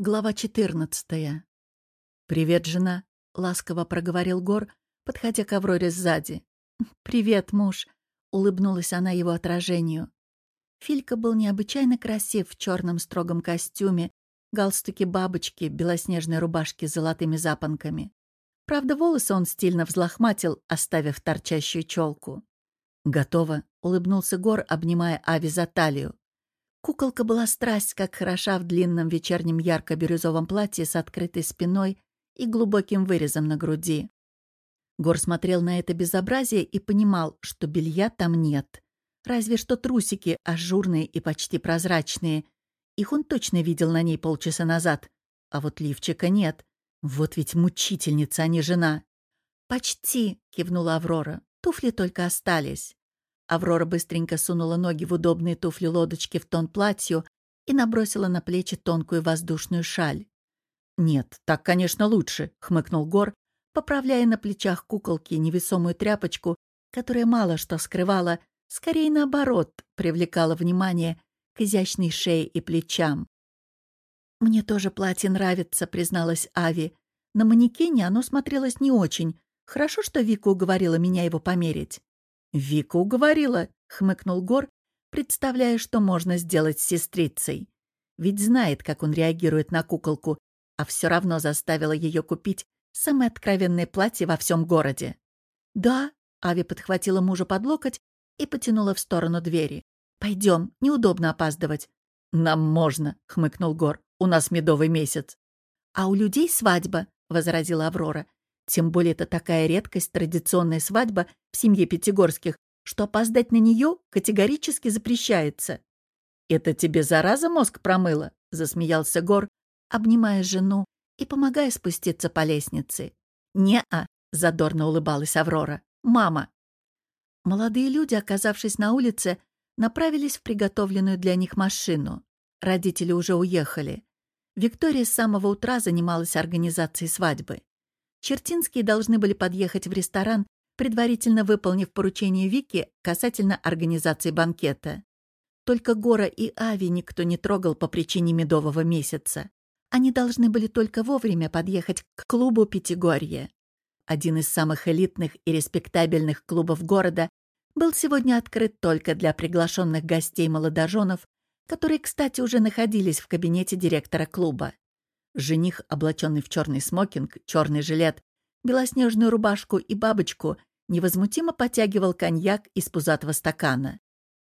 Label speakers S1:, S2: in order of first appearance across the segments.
S1: Глава 14. «Привет, жена», — ласково проговорил Гор, подходя к Авроре сзади. «Привет, муж», — улыбнулась она его отражению. Филька был необычайно красив в черном строгом костюме, галстуке бабочки, белоснежной рубашке с золотыми запонками. Правда, волосы он стильно взлохматил, оставив торчащую челку. «Готово», — улыбнулся Гор, обнимая Ави за талию. Куколка была страсть, как хороша в длинном вечернем ярко-бирюзовом платье с открытой спиной и глубоким вырезом на груди. Гор смотрел на это безобразие и понимал, что белья там нет. Разве что трусики, ажурные и почти прозрачные. Их он точно видел на ней полчаса назад. А вот лифчика нет. Вот ведь мучительница, а не жена. «Почти», — кивнула Аврора. «Туфли только остались». Аврора быстренько сунула ноги в удобные туфли-лодочки в тон платью и набросила на плечи тонкую воздушную шаль. «Нет, так, конечно, лучше», — хмыкнул Гор, поправляя на плечах куколки невесомую тряпочку, которая мало что скрывала, скорее наоборот, привлекала внимание к изящной шее и плечам. «Мне тоже платье нравится», — призналась Ави. «На манекене оно смотрелось не очень. Хорошо, что Вика уговорила меня его померить». «Вика уговорила», — хмыкнул Гор, представляя, что можно сделать с сестрицей. Ведь знает, как он реагирует на куколку, а все равно заставила ее купить самое откровенное платье во всем городе. «Да», — Ави подхватила мужа под локоть и потянула в сторону двери. «Пойдем, неудобно опаздывать». «Нам можно», — хмыкнул Гор. «У нас медовый месяц». «А у людей свадьба», — возразила Аврора. Тем более это такая редкость, традиционная свадьба в семье Пятигорских, что опоздать на нее категорически запрещается. «Это тебе зараза мозг промыла?» — засмеялся Гор, обнимая жену и помогая спуститься по лестнице. «Не-а», — задорно улыбалась Аврора. «Мама». Молодые люди, оказавшись на улице, направились в приготовленную для них машину. Родители уже уехали. Виктория с самого утра занималась организацией свадьбы. Чертинские должны были подъехать в ресторан, предварительно выполнив поручение Вики касательно организации банкета. Только Гора и Ави никто не трогал по причине медового месяца. Они должны были только вовремя подъехать к клубу «Пятигорье». Один из самых элитных и респектабельных клубов города был сегодня открыт только для приглашенных гостей молодоженов, которые, кстати, уже находились в кабинете директора клуба. Жених, облаченный в черный смокинг, черный жилет, белоснежную рубашку и бабочку, невозмутимо потягивал коньяк из пузатого стакана.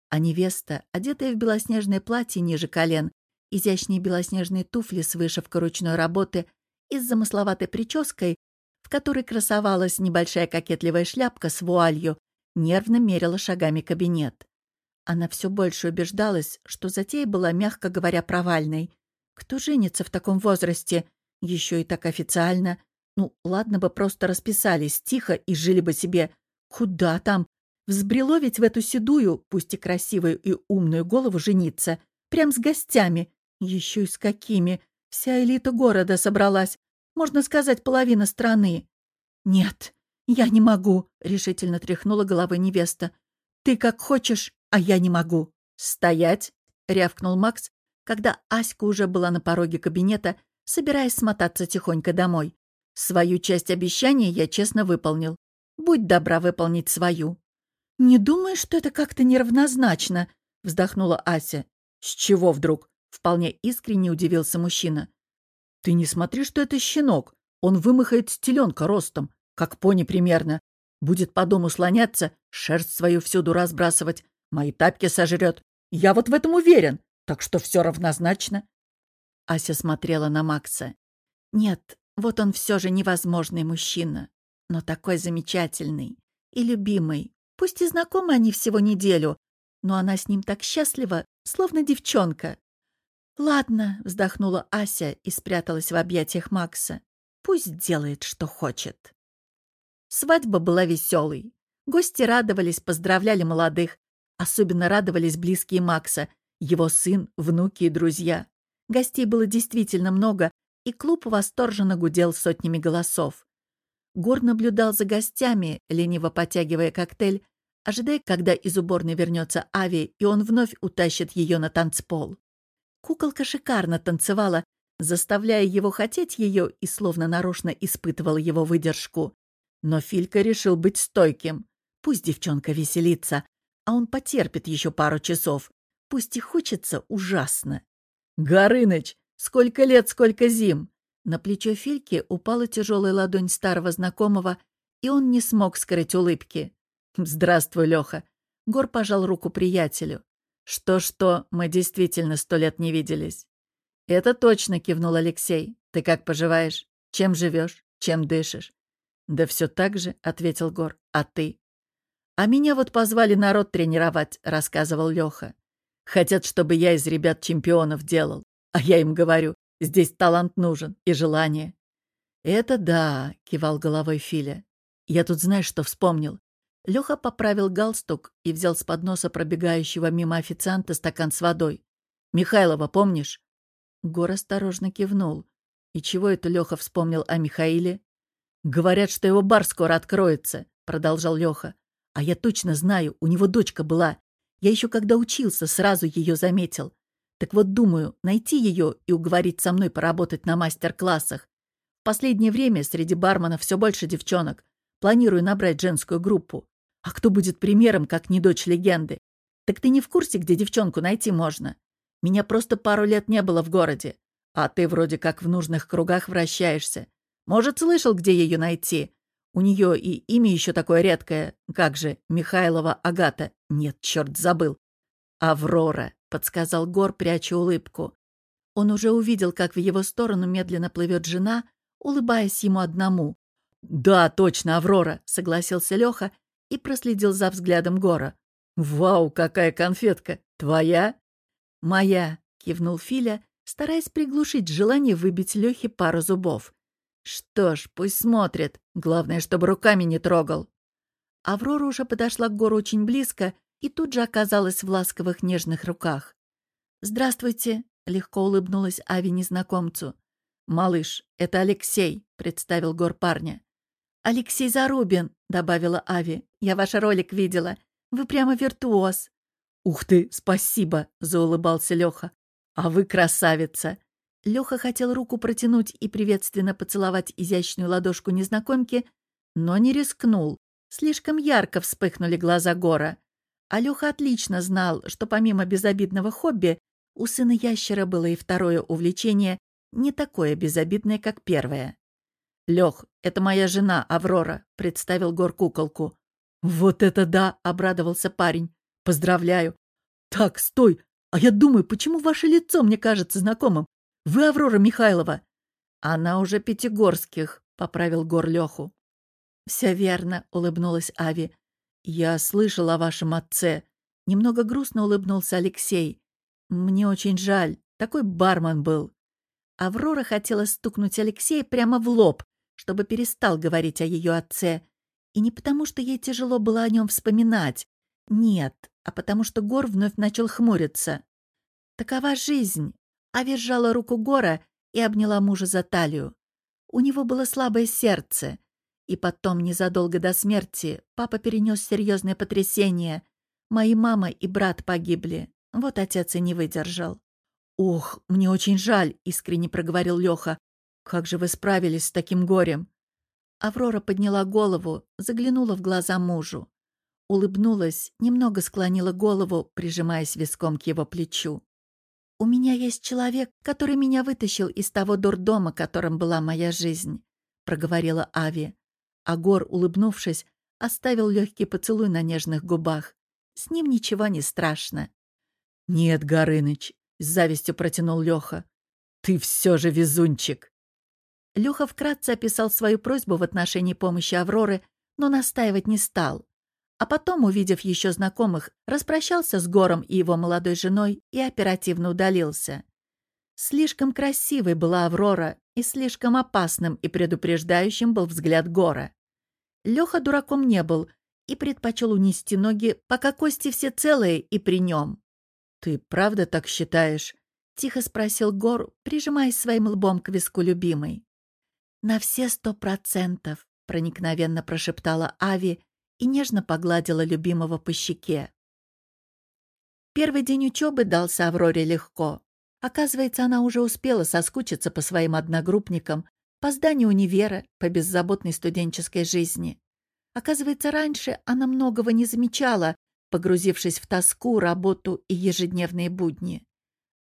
S1: А невеста, одетая в белоснежное платье ниже колен, изящные белоснежные туфли с вышивкой ручной работы и с замысловатой прической, в которой красовалась небольшая кокетливая шляпка с вуалью, нервно мерила шагами кабинет. Она все больше убеждалась, что затея была, мягко говоря, провальной. Кто женится в таком возрасте? Еще и так официально. Ну, ладно бы просто расписались тихо и жили бы себе. Куда там? Взбрело ведь в эту седую, пусть и красивую и умную голову жениться. Прям с гостями. Еще и с какими. Вся элита города собралась. Можно сказать, половина страны. «Нет, я не могу», — решительно тряхнула головой невеста. «Ты как хочешь, а я не могу». «Стоять!» — рявкнул Макс, когда Аська уже была на пороге кабинета, собираясь смотаться тихонько домой. Свою часть обещания я честно выполнил. Будь добра выполнить свою. «Не думаю, что это как-то неравнозначно», — вздохнула Ася. «С чего вдруг?» — вполне искренне удивился мужчина. «Ты не смотри, что это щенок. Он вымахает стеленка ростом, как пони примерно. Будет по дому слоняться, шерсть свою всюду разбрасывать, мои тапки сожрет. Я вот в этом уверен. Так что все равнозначно. Ася смотрела на Макса. Нет, вот он все же невозможный мужчина, но такой замечательный и любимый. Пусть и знакомы они всего неделю, но она с ним так счастлива, словно девчонка. «Ладно», — вздохнула Ася и спряталась в объятиях Макса. «Пусть делает, что хочет». Свадьба была веселой. Гости радовались, поздравляли молодых. Особенно радовались близкие Макса, его сын, внуки и друзья. Гостей было действительно много, и клуб восторженно гудел сотнями голосов. Гор наблюдал за гостями, лениво потягивая коктейль, ожидая, когда из уборной вернется Ави, и он вновь утащит ее на танцпол. Куколка шикарно танцевала, заставляя его хотеть ее и словно нарочно испытывал его выдержку. Но Филька решил быть стойким. Пусть девчонка веселится, а он потерпит еще пару часов. Пусть и хочется ужасно. «Горыныч, сколько лет, сколько зим!» На плечо Фильки упала тяжелая ладонь старого знакомого, и он не смог скрыть улыбки. «Здравствуй, Леха!» Гор пожал руку приятелю. «Что-что, мы действительно сто лет не виделись». «Это точно», — кивнул Алексей. «Ты как поживаешь? Чем живешь? Чем дышишь?» «Да все так же», — ответил Гор. «А ты?» «А меня вот позвали народ тренировать», — рассказывал Леха. «Хотят, чтобы я из ребят чемпионов делал. А я им говорю, здесь талант нужен и желание». «Это да», — кивал головой Филя. «Я тут знаешь, что вспомнил?» Леха поправил галстук и взял с подноса пробегающего мимо официанта стакан с водой. «Михайлова, помнишь?» Гор осторожно кивнул. И чего это Леха вспомнил о Михаиле? «Говорят, что его бар скоро откроется», — продолжал Леха. «А я точно знаю, у него дочка была. Я еще когда учился, сразу ее заметил. Так вот думаю, найти ее и уговорить со мной поработать на мастер-классах. В последнее время среди барменов все больше девчонок. Планирую набрать женскую группу. А кто будет примером, как не дочь легенды? Так ты не в курсе, где девчонку найти можно? Меня просто пару лет не было в городе. А ты вроде как в нужных кругах вращаешься. Может, слышал, где ее найти? У нее и имя еще такое редкое. Как же, Михайлова Агата. Нет, черт, забыл. Аврора, подсказал Гор, пряча улыбку. Он уже увидел, как в его сторону медленно плывет жена, улыбаясь ему одному. «Да, точно, Аврора», — согласился Леха и проследил за взглядом Гора. «Вау, какая конфетка! Твоя?» «Моя!» — кивнул Филя, стараясь приглушить желание выбить Лехе пару зубов. «Что ж, пусть смотрит. Главное, чтобы руками не трогал». Аврора уже подошла к Гору очень близко и тут же оказалась в ласковых нежных руках. «Здравствуйте!» — легко улыбнулась Ави незнакомцу. «Малыш, это Алексей», — представил Гор парня. «Алексей Зарубин», — добавила Ави. «Я ваш ролик видела. Вы прямо виртуоз». «Ух ты, спасибо!» — заулыбался Леха. «А вы красавица!» Леха хотел руку протянуть и приветственно поцеловать изящную ладошку незнакомки, но не рискнул. Слишком ярко вспыхнули глаза Гора. А Леха отлично знал, что помимо безобидного хобби, у сына ящера было и второе увлечение, не такое безобидное, как первое. «Лех, это моя жена, Аврора», — представил Гор куколку. «Вот это да!» — обрадовался парень. «Поздравляю!» «Так, стой! А я думаю, почему ваше лицо мне кажется знакомым? Вы Аврора Михайлова?» «Она уже Пятигорских», — поправил Гор Леху. «Все верно», — улыбнулась Ави. «Я слышал о вашем отце». Немного грустно улыбнулся Алексей. «Мне очень жаль. Такой бармен был». Аврора хотела стукнуть Алексея прямо в лоб, чтобы перестал говорить о ее отце. И не потому, что ей тяжело было о нем вспоминать. Нет, а потому что Гор вновь начал хмуриться. Такова жизнь. Ави сжала руку Гора и обняла мужа за талию. У него было слабое сердце. И потом, незадолго до смерти, папа перенес серьезное потрясение. Мои мама и брат погибли. Вот отец и не выдержал. «Ох, мне очень жаль», — искренне проговорил Леха. Как же вы справились с таким горем?» Аврора подняла голову, заглянула в глаза мужу. Улыбнулась, немного склонила голову, прижимаясь виском к его плечу. «У меня есть человек, который меня вытащил из того дурдома, которым была моя жизнь», — проговорила Ави. А Гор, улыбнувшись, оставил легкий поцелуй на нежных губах. С ним ничего не страшно. «Нет, Горыныч», — с завистью протянул Леха. «Ты все же везунчик!» Леха вкратце описал свою просьбу в отношении помощи Авроры, но настаивать не стал. А потом, увидев еще знакомых, распрощался с Гором и его молодой женой и оперативно удалился. Слишком красивой была Аврора, и слишком опасным и предупреждающим был взгляд Гора. Леха дураком не был и предпочел унести ноги, пока кости все целые и при нем. «Ты правда так считаешь?» — тихо спросил Гор, прижимаясь своим лбом к виску любимой. «На все сто процентов», — проникновенно прошептала Ави и нежно погладила любимого по щеке. Первый день учебы дался Авроре легко. Оказывается, она уже успела соскучиться по своим одногруппникам, по зданию универа, по беззаботной студенческой жизни. Оказывается, раньше она многого не замечала, погрузившись в тоску, работу и ежедневные будни.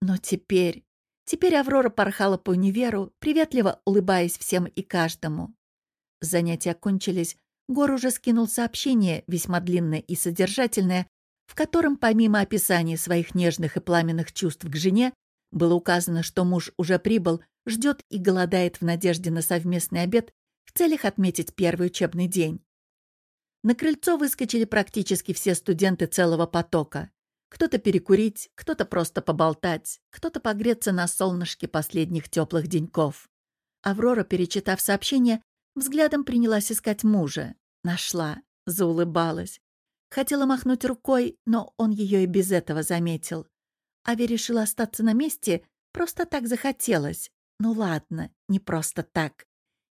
S1: Но теперь... Теперь Аврора порхала по универу, приветливо улыбаясь всем и каждому. Занятия кончились, Гор уже скинул сообщение, весьма длинное и содержательное, в котором, помимо описания своих нежных и пламенных чувств к жене, было указано, что муж уже прибыл, ждет и голодает в надежде на совместный обед в целях отметить первый учебный день. На крыльцо выскочили практически все студенты целого потока. Кто-то перекурить, кто-то просто поболтать, кто-то погреться на солнышке последних теплых деньков. Аврора, перечитав сообщение, взглядом принялась искать мужа. Нашла, заулыбалась. Хотела махнуть рукой, но он ее и без этого заметил. Ави решила остаться на месте, просто так захотелось. Ну ладно, не просто так.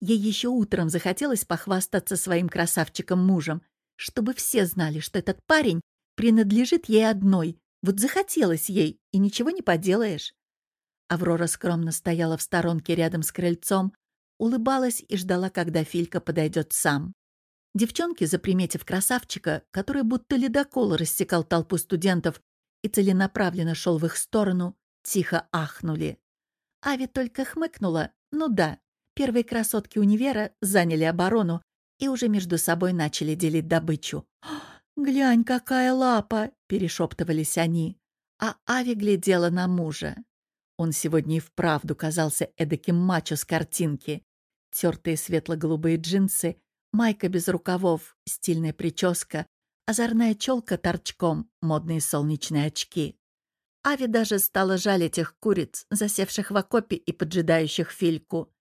S1: Ей еще утром захотелось похвастаться своим красавчиком-мужем, чтобы все знали, что этот парень принадлежит ей одной. Вот захотелось ей, и ничего не поделаешь. Аврора скромно стояла в сторонке рядом с крыльцом, улыбалась и ждала, когда Филька подойдет сам. Девчонки, заприметив красавчика, который будто ледокол рассекал толпу студентов и целенаправленно шел в их сторону, тихо ахнули. Ави только хмыкнула. Ну да, первые красотки универа заняли оборону и уже между собой начали делить добычу. «Глянь, какая лапа!» — перешептывались они. А Ави глядела на мужа. Он сегодня и вправду казался эдаким мачо с картинки. Тертые светло-голубые джинсы, майка без рукавов, стильная прическа, озорная челка торчком, модные солнечные очки. Ави даже стала жаль этих куриц, засевших в окопе и поджидающих Фильку.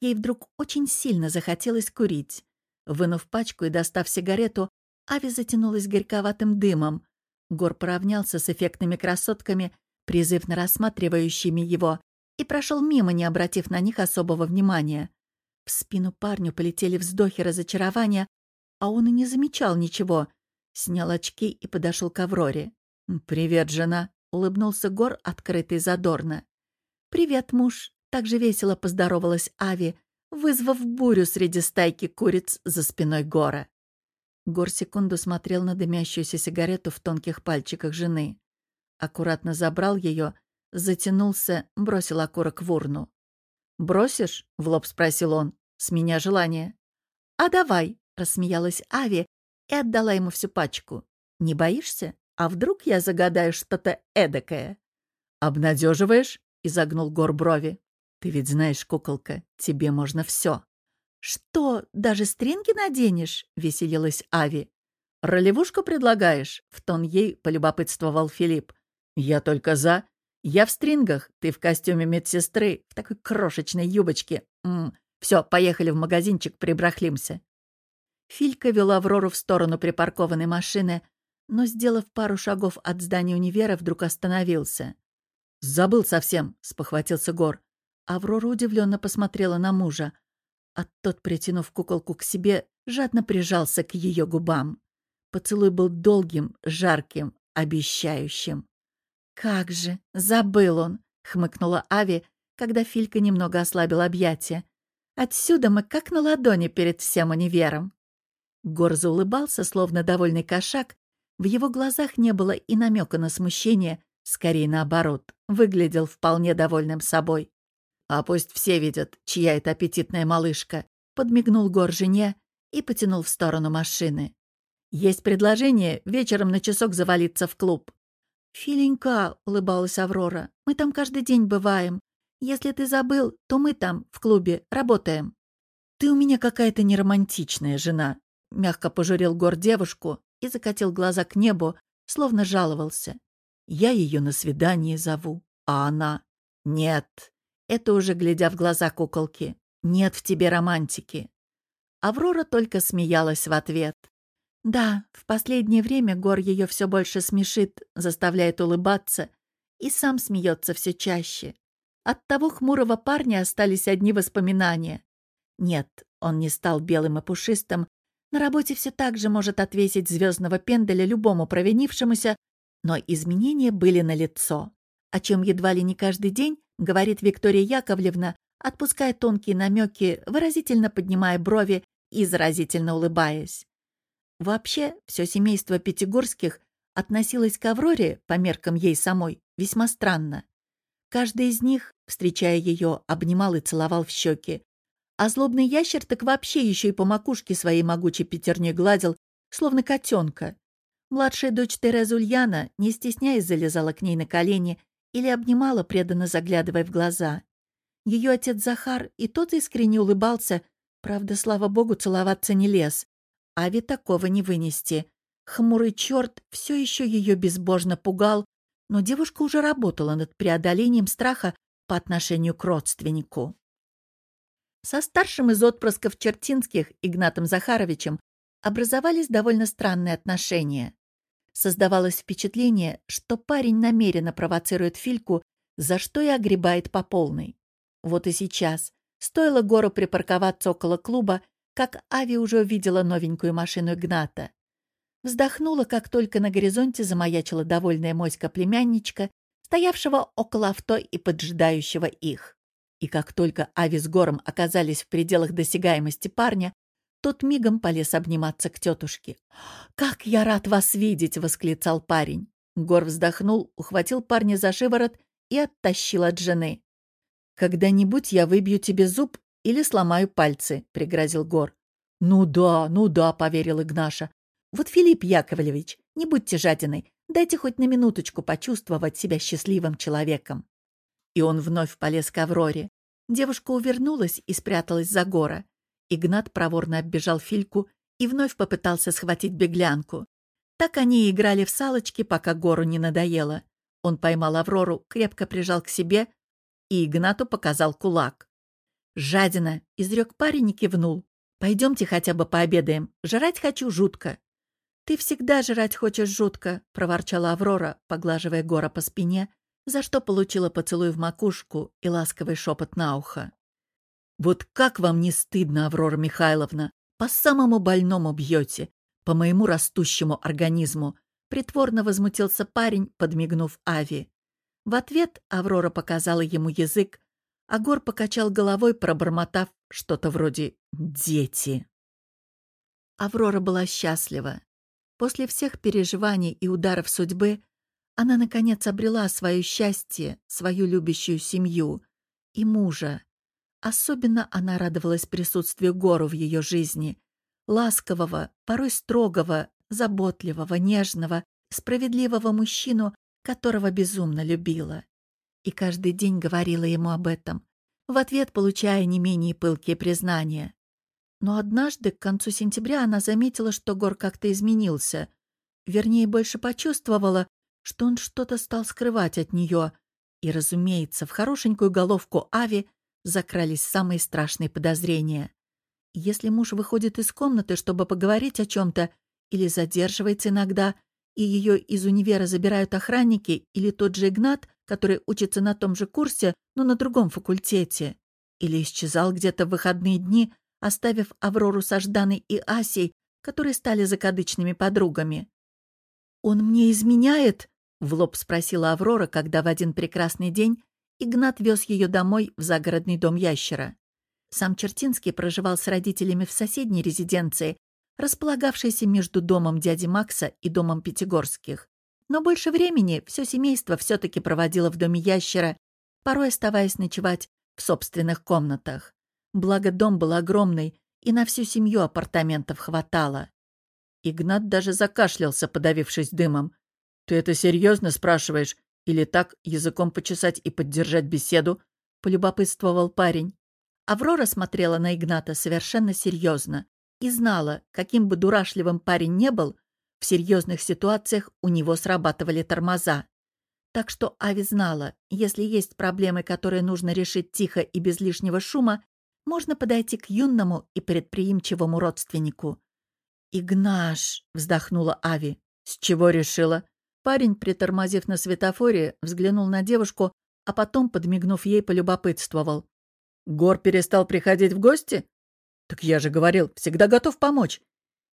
S1: Ей вдруг очень сильно захотелось курить. Вынув пачку и достав сигарету, Ави затянулась горьковатым дымом. Гор поравнялся с эффектными красотками, призывно рассматривающими его, и прошел мимо, не обратив на них особого внимания. В спину парню полетели вздохи разочарования, а он и не замечал ничего. Снял очки и подошел к Авроре. «Привет, жена!» — улыбнулся Гор, открытый задорно. «Привет, муж!» — также весело поздоровалась Ави, вызвав бурю среди стайки куриц за спиной Гора. Гор секунду смотрел на дымящуюся сигарету в тонких пальчиках жены. Аккуратно забрал ее, затянулся, бросил окурок в урну. «Бросишь?» — в лоб спросил он. «С меня желание». «А давай!» — рассмеялась Ави и отдала ему всю пачку. «Не боишься? А вдруг я загадаю что-то эдакое?» «Обнадеживаешь?» — изогнул Гор брови. «Ты ведь знаешь, куколка, тебе можно все». «Что, даже стринги наденешь?» — веселилась Ави. «Ролевушку предлагаешь?» — в тон ей полюбопытствовал Филипп. «Я только за. Я в стрингах, ты в костюме медсестры, в такой крошечной юбочке. М. Все, поехали в магазинчик, прибрахлимся». Филька вел Аврору в сторону припаркованной машины, но, сделав пару шагов от здания универа, вдруг остановился. «Забыл совсем», — спохватился Гор. Аврора удивленно посмотрела на мужа, а тот, притянув куколку к себе, жадно прижался к ее губам. Поцелуй был долгим, жарким, обещающим. «Как же! Забыл он!» — хмыкнула Ави, когда Филька немного ослабил объятия. «Отсюда мы как на ладони перед всем универом». Гор заулыбался, словно довольный кошак. В его глазах не было и намека на смущение, скорее наоборот, выглядел вполне довольным собой. «А пусть все видят, чья это аппетитная малышка», — подмигнул Гор жене и потянул в сторону машины. «Есть предложение вечером на часок завалиться в клуб». «Филенька», — улыбалась Аврора, — «мы там каждый день бываем. Если ты забыл, то мы там, в клубе, работаем». «Ты у меня какая-то неромантичная жена», Мягко пожурил Гор девушку и закатил глаза к небу, словно жаловался. Я ее на свидание зову, а она... Нет. Это уже глядя в глаза куколки. Нет в тебе романтики. Аврора только смеялась в ответ. Да, в последнее время Гор ее все больше смешит, заставляет улыбаться, и сам смеется все чаще. От того хмурого парня остались одни воспоминания. Нет, он не стал белым и пушистым, на работе все так же может отвесить звездного пенделя любому провинившемуся, но изменения были налицо. о чем едва ли не каждый день говорит Виктория Яковлевна, отпуская тонкие намеки, выразительно поднимая брови и заразительно улыбаясь. Вообще, все семейство Пятигорских относилось к Авроре, по меркам ей самой, весьма странно. Каждый из них, встречая ее, обнимал и целовал в щеки. А злобный ящер так вообще еще и по макушке своей могучей пятерней гладил, словно котенка. Младшая дочь Тереза Ульяна, не стесняясь, залезала к ней на колени или обнимала, преданно заглядывая в глаза. Ее отец Захар и тот искренне улыбался, правда, слава богу, целоваться не лез. А ведь такого не вынести. Хмурый черт все еще ее безбожно пугал, но девушка уже работала над преодолением страха по отношению к родственнику. Со старшим из отпрысков Чертинских, Игнатом Захаровичем, образовались довольно странные отношения. Создавалось впечатление, что парень намеренно провоцирует Фильку, за что и огребает по полной. Вот и сейчас. Стоило Гору припарковаться около клуба, как Ави уже увидела новенькую машину Игната. Вздохнула, как только на горизонте замаячила довольная моська-племянничка, стоявшего около авто и поджидающего их. И как только Ави с Гором оказались в пределах досягаемости парня, тот мигом полез обниматься к тетушке. «Как я рад вас видеть!» — восклицал парень. Гор вздохнул, ухватил парня за шиворот и оттащил от жены. «Когда-нибудь я выбью тебе зуб или сломаю пальцы», — пригрозил Гор. «Ну да, ну да», — поверил Игнаша. Вот, Филипп Яковлевич, не будьте жадиной, дайте хоть на минуточку почувствовать себя счастливым человеком. И он вновь полез к Авроре. Девушка увернулась и спряталась за гора. Игнат проворно оббежал Фильку и вновь попытался схватить беглянку. Так они и играли в салочки, пока гору не надоело. Он поймал Аврору, крепко прижал к себе, и Игнату показал кулак. «Жадина!» — изрек парень и кивнул. «Пойдемте хотя бы пообедаем. Жрать хочу жутко». «Ты всегда жрать хочешь жутко», — проворчала Аврора, поглаживая Гора по спине, за что получила поцелуй в макушку и ласковый шепот на ухо. «Вот как вам не стыдно, Аврора Михайловна? По самому больному бьете, по моему растущему организму», — притворно возмутился парень, подмигнув Ави. В ответ Аврора показала ему язык, а Гор покачал головой, пробормотав что-то вроде «дети». Аврора была счастлива. После всех переживаний и ударов судьбы она, наконец, обрела свое счастье, свою любящую семью и мужа. Особенно она радовалась присутствию Гору в ее жизни. Ласкового, порой строгого, заботливого, нежного, справедливого мужчину, которого безумно любила. И каждый день говорила ему об этом, в ответ получая не менее пылкие признания. Но однажды, к концу сентября, она заметила, что Гор как-то изменился. Вернее, больше почувствовала, что он что-то стал скрывать от нее. И, разумеется, в хорошенькую головку Ави закрались самые страшные подозрения. Если муж выходит из комнаты, чтобы поговорить о чем-то, или задерживается иногда, и ее из универа забирают охранники, или тот же Игнат, который учится на том же курсе, но на другом факультете, или исчезал где-то в выходные дни, оставив Аврору со Жданой и Асей, которые стали закадычными подругами. «Он мне изменяет?» — в лоб спросила Аврора, когда в один прекрасный день Игнат вез ее домой в загородный дом ящера. Сам Чертинский проживал с родителями в соседней резиденции, располагавшейся между домом дяди Макса и домом Пятигорских. Но больше времени все семейство все-таки проводило в доме ящера, порой оставаясь ночевать в собственных комнатах. Благо дом был огромный, и на всю семью апартаментов хватало. Игнат даже закашлялся, подавившись дымом. «Ты это серьезно спрашиваешь? Или так, языком почесать и поддержать беседу?» — полюбопытствовал парень. Аврора смотрела на Игната совершенно серьезно и знала, каким бы дурашливым парень не был, в серьезных ситуациях у него срабатывали тормоза. Так что Ави знала, если есть проблемы, которые нужно решить тихо и без лишнего шума, можно подойти к юному и предприимчивому родственнику. «Игнаш!» — вздохнула Ави. «С чего решила?» Парень, притормозив на светофоре, взглянул на девушку, а потом, подмигнув ей, полюбопытствовал. «Гор перестал приходить в гости?» «Так я же говорил, всегда готов помочь».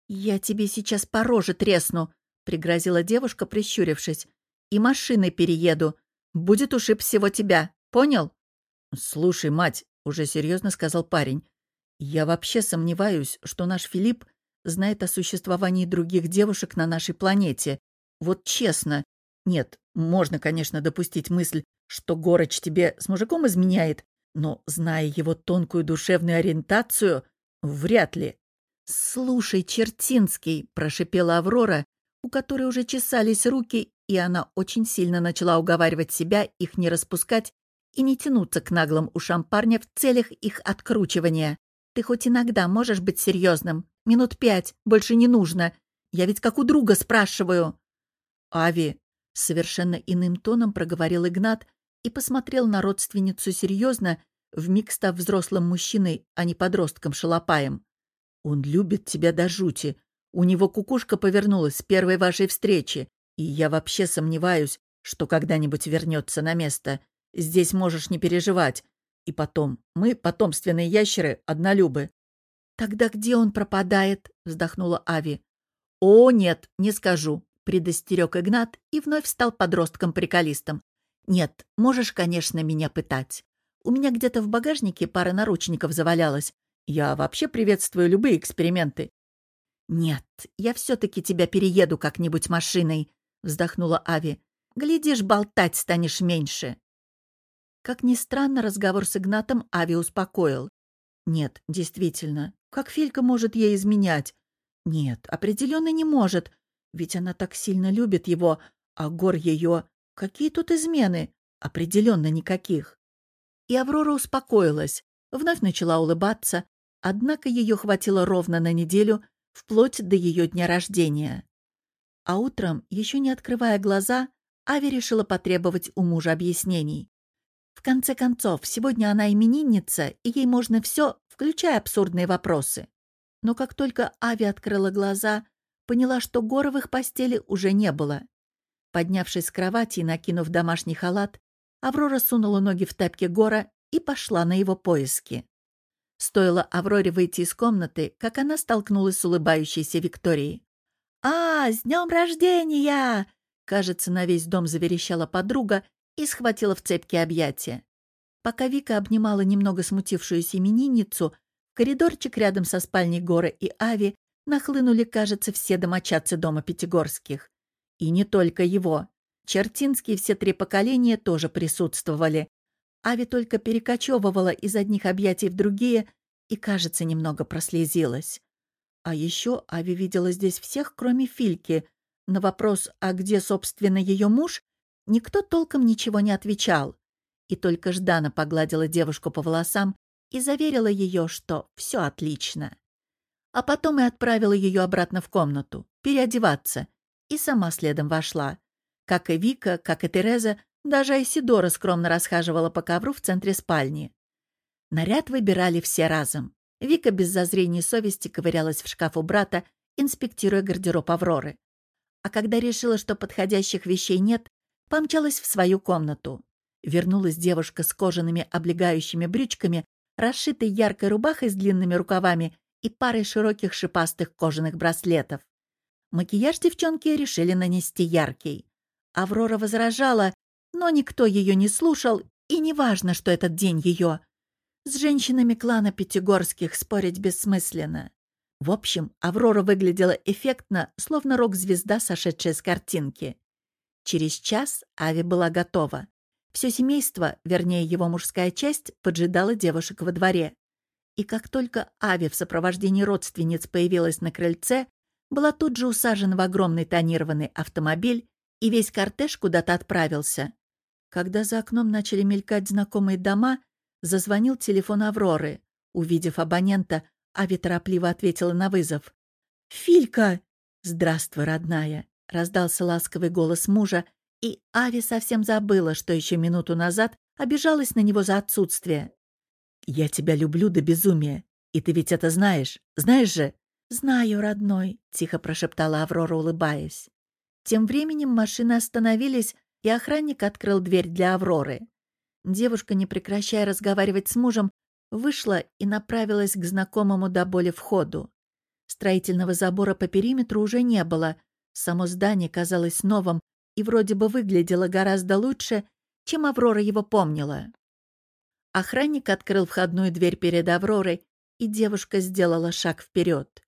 S1: «Я тебе сейчас по роже тресну», — пригрозила девушка, прищурившись. «И машиной перееду». будет ушиб всего тебя. Понял?»
S2: «Слушай, мать», — уже серьезно сказал парень, «я вообще сомневаюсь, что наш Филипп знает о существовании других девушек на нашей планете. Вот честно. Нет, можно, конечно, допустить мысль, что Горыч тебе с мужиком изменяет, но, зная его тонкую душевную ориентацию, вряд ли.
S1: «Слушай, Чертинский», — прошипела Аврора, у которой уже чесались руки, и она очень сильно начала уговаривать себя их не распускать и не тянуться к наглым ушам парня в целях их откручивания. «Ты хоть иногда можешь быть серьезным? Минут пять, больше не нужно. Я ведь как у друга спрашиваю».
S2: «Ави», — совершенно иным тоном проговорил Игнат и посмотрел на родственницу серьезно, вмиг став взрослым мужчиной, а не подростком-шалопаем. «Он любит тебя до жути. У него кукушка повернулась с первой вашей встречи, и я вообще сомневаюсь, что когда-нибудь вернется на место. Здесь можешь не переживать. И потом, мы, потомственные ящеры, однолюбы.
S1: «Тогда где он пропадает?» — вздохнула Ави.
S2: «О, нет, не скажу», —
S1: предостерег Игнат и вновь стал подростком-приколистом. «Нет, можешь, конечно, меня пытать. У меня где-то в багажнике пара наручников завалялась. Я вообще приветствую любые эксперименты». «Нет, я все-таки тебя перееду как-нибудь машиной», — вздохнула Ави. «Глядишь, болтать станешь меньше». Как ни странно, разговор с Игнатом Ави успокоил. Нет, действительно, как Филька может ей изменять? Нет, определенно не может, ведь она так сильно любит его, а Гор ее... Какие тут измены? Определенно никаких. И Аврора успокоилась, вновь начала улыбаться, однако ее хватило ровно на неделю, вплоть до ее дня рождения. А утром, еще не открывая глаза, Ави решила потребовать у мужа объяснений. В конце концов, сегодня она именинница, и ей можно все, включая абсурдные вопросы. Но как только Ави открыла глаза, поняла, что Гора в постели уже не было. Поднявшись с кровати и накинув домашний халат, Аврора сунула ноги в тапки Гора и пошла на его поиски. Стоило Авроре выйти из комнаты, как она столкнулась с улыбающейся Викторией. «А, с днем рождения!» Кажется, на весь дом заверещала подруга и схватила в цепки объятия. Пока Вика обнимала немного смутившуюся именинницу, в коридорчик рядом со спальней Горы и Ави нахлынули, кажется, все домочадцы дома Пятигорских. И не только его. Чертинские все три поколения тоже присутствовали. Ави только перекочевывала из одних объятий в другие и, кажется, немного прослезилась. А еще Ави видела здесь всех, кроме Фильки. На вопрос «А где, собственно, ее муж?» Никто толком ничего не отвечал. И только Ждана погладила девушку по волосам и заверила ее, что все отлично. А потом и отправила ее обратно в комнату, переодеваться, и сама следом вошла. Как и Вика, как и Тереза, даже Айсидора скромно расхаживала по ковру в центре спальни. Наряд выбирали все разом. Вика без зазрения совести ковырялась в шкаф у брата, инспектируя гардероб Авроры. А когда решила, что подходящих вещей нет, помчалась в свою комнату. Вернулась девушка с кожаными облегающими брючками, расшитой яркой рубахой с длинными рукавами и парой широких шипастых кожаных браслетов. Макияж девчонки решили нанести яркий. Аврора возражала, но никто ее не слушал, и неважно, что этот день ее. С женщинами клана Пятигорских спорить бессмысленно. В общем, Аврора выглядела эффектно, словно рок-звезда, сошедшая с картинки. Через час Ави была готова. Все семейство, вернее его мужская часть, поджидала девушек во дворе. И как только Ави в сопровождении родственниц появилась на крыльце, была тут же усажена в огромный тонированный автомобиль, и весь кортеж куда-то отправился. Когда за окном начали мелькать знакомые дома, зазвонил телефон Авроры. Увидев абонента, Ави торопливо ответила на вызов. «Филька!» «Здравствуй, родная!» — раздался ласковый голос мужа, и Ави совсем забыла, что еще минуту назад обижалась на него за отсутствие. «Я тебя люблю до безумия, и ты ведь это знаешь, знаешь же?» «Знаю, родной», — тихо прошептала Аврора, улыбаясь. Тем временем машины остановились, и охранник открыл дверь для Авроры. Девушка, не прекращая разговаривать с мужем, вышла и направилась к знакомому до боли входу. Строительного забора по периметру уже не было, Само здание казалось новым и вроде бы выглядело гораздо лучше, чем Аврора его помнила. Охранник открыл входную дверь перед Авророй, и девушка сделала шаг вперед.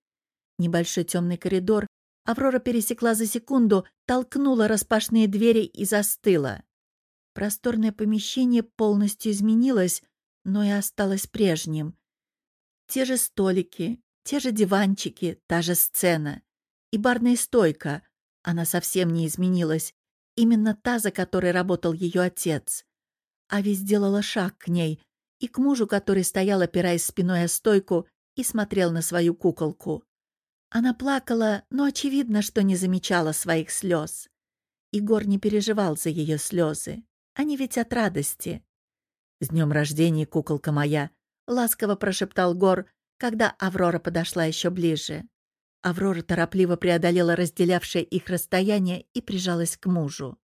S1: Небольшой темный коридор Аврора пересекла за секунду, толкнула распашные двери и застыла. Просторное помещение полностью изменилось, но и осталось прежним. Те же столики, те же диванчики, та же сцена. И барная стойка. Она совсем не изменилась. Именно та, за которой работал ее отец. Ави сделала шаг к ней и к мужу, который стоял, опираясь спиной о стойку, и смотрел на свою куколку. Она плакала, но очевидно, что не замечала своих слез. Егор не переживал за ее слезы. Они ведь от радости. «С днем рождения, куколка моя!» — ласково прошептал Гор, когда Аврора подошла еще ближе. Аврора торопливо преодолела разделявшее их расстояние и прижалась к мужу.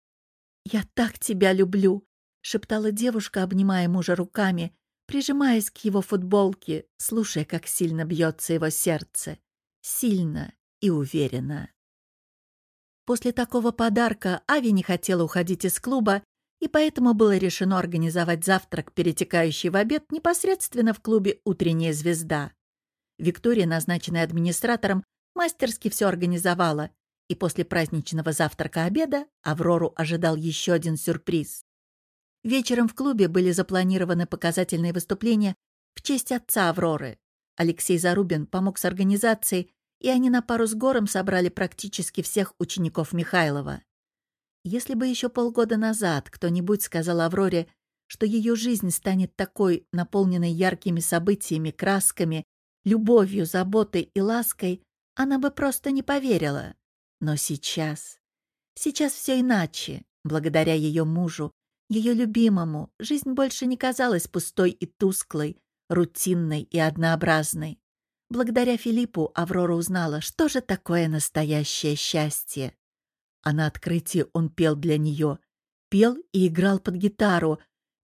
S1: «Я так тебя люблю!» — шептала девушка, обнимая мужа руками, прижимаясь к его футболке, слушая, как сильно бьется его сердце сильно и уверенно. После такого подарка Ави не хотела уходить из клуба, и поэтому было решено организовать завтрак, перетекающий в обед, непосредственно в клубе «Утренняя звезда». Виктория, назначенная администратором, мастерски все организовала, и после праздничного завтрака-обеда Аврору ожидал еще один сюрприз. Вечером в клубе были запланированы показательные выступления в честь отца Авроры. Алексей Зарубин помог с организацией, и они на пару с Гором собрали практически всех учеников Михайлова. Если бы еще полгода назад кто-нибудь сказал Авроре, что ее жизнь станет такой, наполненной яркими событиями, красками, любовью, заботой и лаской, она бы просто не поверила. Но сейчас... Сейчас все иначе. Благодаря ее мужу, ее любимому, жизнь больше не казалась пустой и тусклой, рутинной и однообразной. Благодаря Филиппу Аврора узнала, что же такое настоящее счастье. А на открытии он пел для нее. Пел и играл под гитару.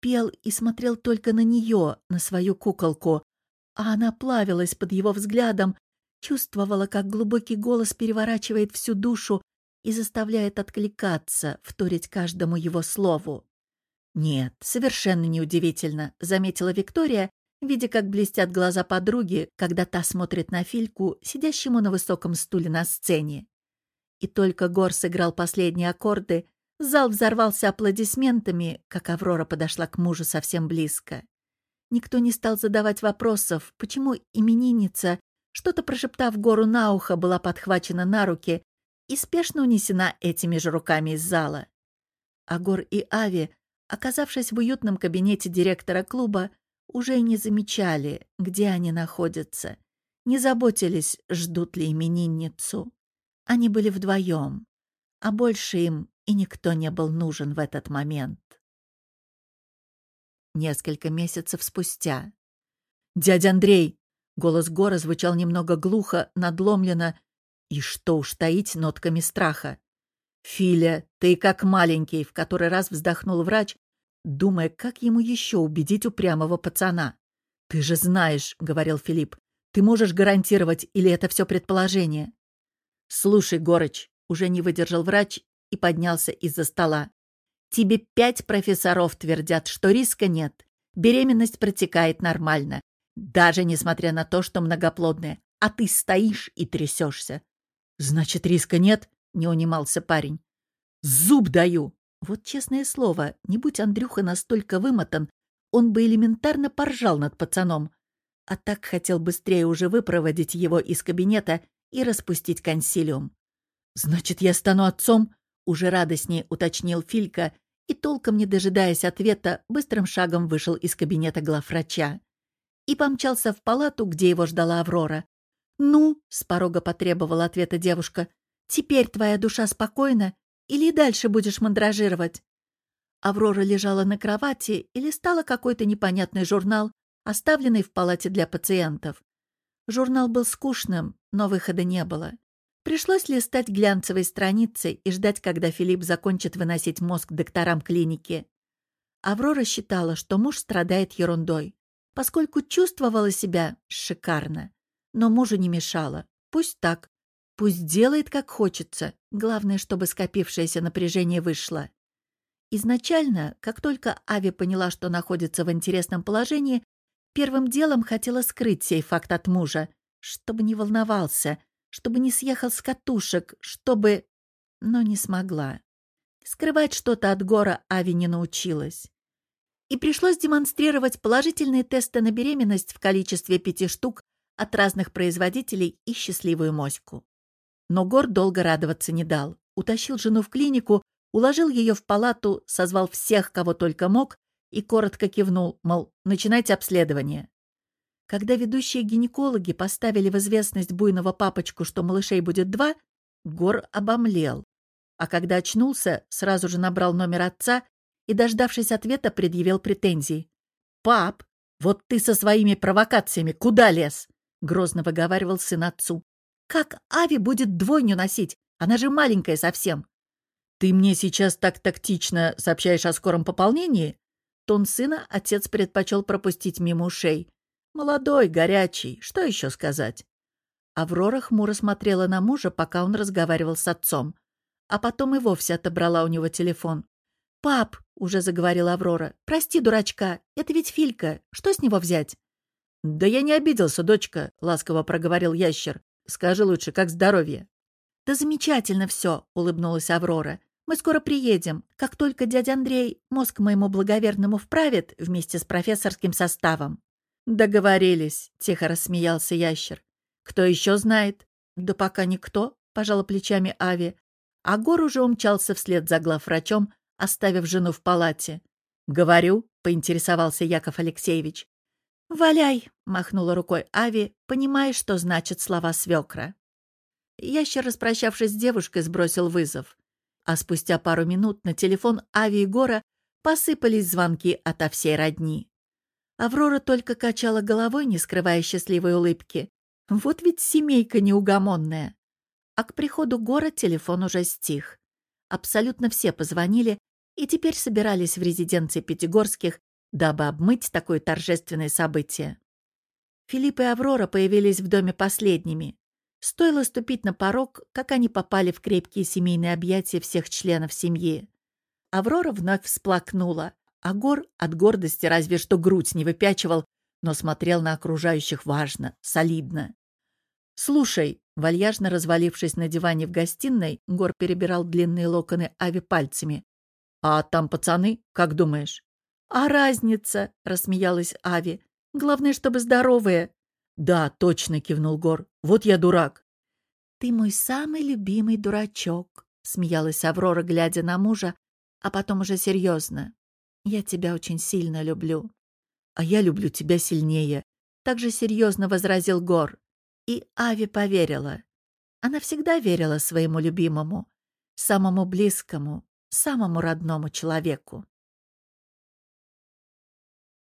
S1: Пел и смотрел только на нее, на свою куколку. А она плавилась под его взглядом, чувствовала, как глубокий голос переворачивает всю душу и заставляет откликаться, вторить каждому его слову. «Нет, совершенно неудивительно», — заметила Виктория видя, как блестят глаза подруги, когда та смотрит на Фильку, сидящему на высоком стуле на сцене. И только Гор сыграл последние аккорды, зал взорвался аплодисментами, как Аврора подошла к мужу совсем близко. Никто не стал задавать вопросов, почему именинница, что-то прошептав Гору на ухо, была подхвачена на руки и спешно унесена этими же руками из зала. А Гор и Ави, оказавшись в уютном кабинете директора клуба, уже не замечали, где они находятся, не заботились, ждут ли именинницу. Они были вдвоем, а больше им и никто не был нужен в этот момент. Несколько месяцев спустя. «Дядя Андрей!» Голос Гора звучал немного глухо, надломленно и, что уж таить, нотками страха. «Филя, ты как маленький», — в который раз вздохнул врач, думая, как ему еще убедить упрямого пацана. «Ты же знаешь», — говорил Филипп, — «ты можешь гарантировать, или это все предположение?» «Слушай, Горыч», — уже не выдержал врач и поднялся из-за стола. «Тебе пять профессоров твердят, что риска нет. Беременность протекает нормально, даже несмотря на то, что многоплодная, а ты стоишь и трясешься». «Значит, риска нет?» — не унимался парень. «Зуб даю!» Вот честное слово, не будь Андрюха настолько вымотан, он бы элементарно поржал над пацаном. А так хотел быстрее уже выпроводить его из кабинета и распустить консилиум. «Значит, я стану отцом?» — уже радостнее уточнил Филька и, толком не дожидаясь ответа, быстрым шагом вышел из кабинета главврача. И помчался в палату, где его ждала Аврора. «Ну?» — с порога потребовала ответа девушка. «Теперь твоя душа спокойна или дальше будешь мандражировать?» Аврора лежала на кровати и листала какой-то непонятный журнал, оставленный в палате для пациентов. Журнал был скучным, но выхода не было. Пришлось листать глянцевые страницы и ждать, когда Филипп закончит выносить мозг докторам клиники. Аврора считала, что муж страдает ерундой, поскольку чувствовала себя шикарно. Но мужу не мешало. Пусть так. Пусть делает, как хочется. Главное, чтобы скопившееся напряжение вышло. Изначально, как только Ави поняла, что находится в интересном положении, первым делом хотела скрыть сей факт от мужа, чтобы не волновался, чтобы не съехал с катушек, чтобы... Но не смогла. Скрывать что-то от Гора Ави не научилась. И пришлось демонстрировать положительные тесты на беременность в количестве пяти штук от разных производителей и счастливую моську. Но Гор долго радоваться не дал. Утащил жену в клинику, уложил ее в палату, созвал всех, кого только мог, и коротко кивнул, мол, начинайте обследование. Когда ведущие гинекологи поставили в известность буйного папочку, что малышей будет два, Гор обомлел. А когда очнулся, сразу же набрал номер отца и, дождавшись ответа, предъявил претензии. «Пап, вот ты со своими провокациями куда лез?» — грозно выговаривал сын отцу. «Как Ави будет двойню носить? Она же маленькая совсем. «Ты мне сейчас так тактично сообщаешь о скором пополнении?» Тон сына отец предпочел пропустить мимо ушей. «Молодой, горячий, что еще сказать?» Аврора хмуро смотрела на мужа, пока он разговаривал с отцом. А потом и вовсе отобрала у него телефон. «Пап», — уже заговорила Аврора, — «прости, дурачка, это ведь Филька, что с него взять?» «Да я не обиделся, дочка», — ласково проговорил ящер. «Скажи лучше, как здоровье?» «Да замечательно все», — улыбнулась Аврора. Мы скоро приедем. Как только дядя Андрей мозг моему благоверному вправит вместе с профессорским составом». «Договорились», — тихо рассмеялся ящер. «Кто еще знает?» «Да пока никто», — пожала плечами Ави. А Гор уже умчался вслед за главврачом, оставив жену в палате. «Говорю», — поинтересовался Яков Алексеевич. «Валяй», — махнула рукой Ави, понимая, что значат слова свекра. Ящер, распрощавшись с девушкой, сбросил вызов. А спустя пару минут на телефон Ави и Гора посыпались звонки ото всей родни. Аврора только качала головой, не скрывая счастливой улыбки. Вот ведь семейка неугомонная. А к приходу Гора телефон уже стих. Абсолютно все позвонили и теперь собирались в резиденции Пятигорских, дабы обмыть такое торжественное событие. Филипп и Аврора появились в доме последними. Стоило ступить на порог, как они попали в крепкие семейные объятия всех членов семьи. Аврора вновь всплакнула, а Гор от гордости разве что грудь не выпячивал, но смотрел на окружающих важно, солидно. «Слушай», — вальяжно развалившись на диване в гостиной, Гор перебирал длинные локоны Ави пальцами. «А там пацаны, как думаешь?» «А разница?» — рассмеялась Ави. «Главное, чтобы здоровые». «Да, точно», — кивнул Гор. «Вот я дурак». «Ты мой самый любимый дурачок», — смеялась Аврора, глядя на мужа, а потом уже серьезно. «Я тебя очень сильно люблю». «А я люблю тебя сильнее», — также серьезно возразил Гор. И Ави поверила. Она всегда верила своему любимому, самому близкому, самому родному человеку.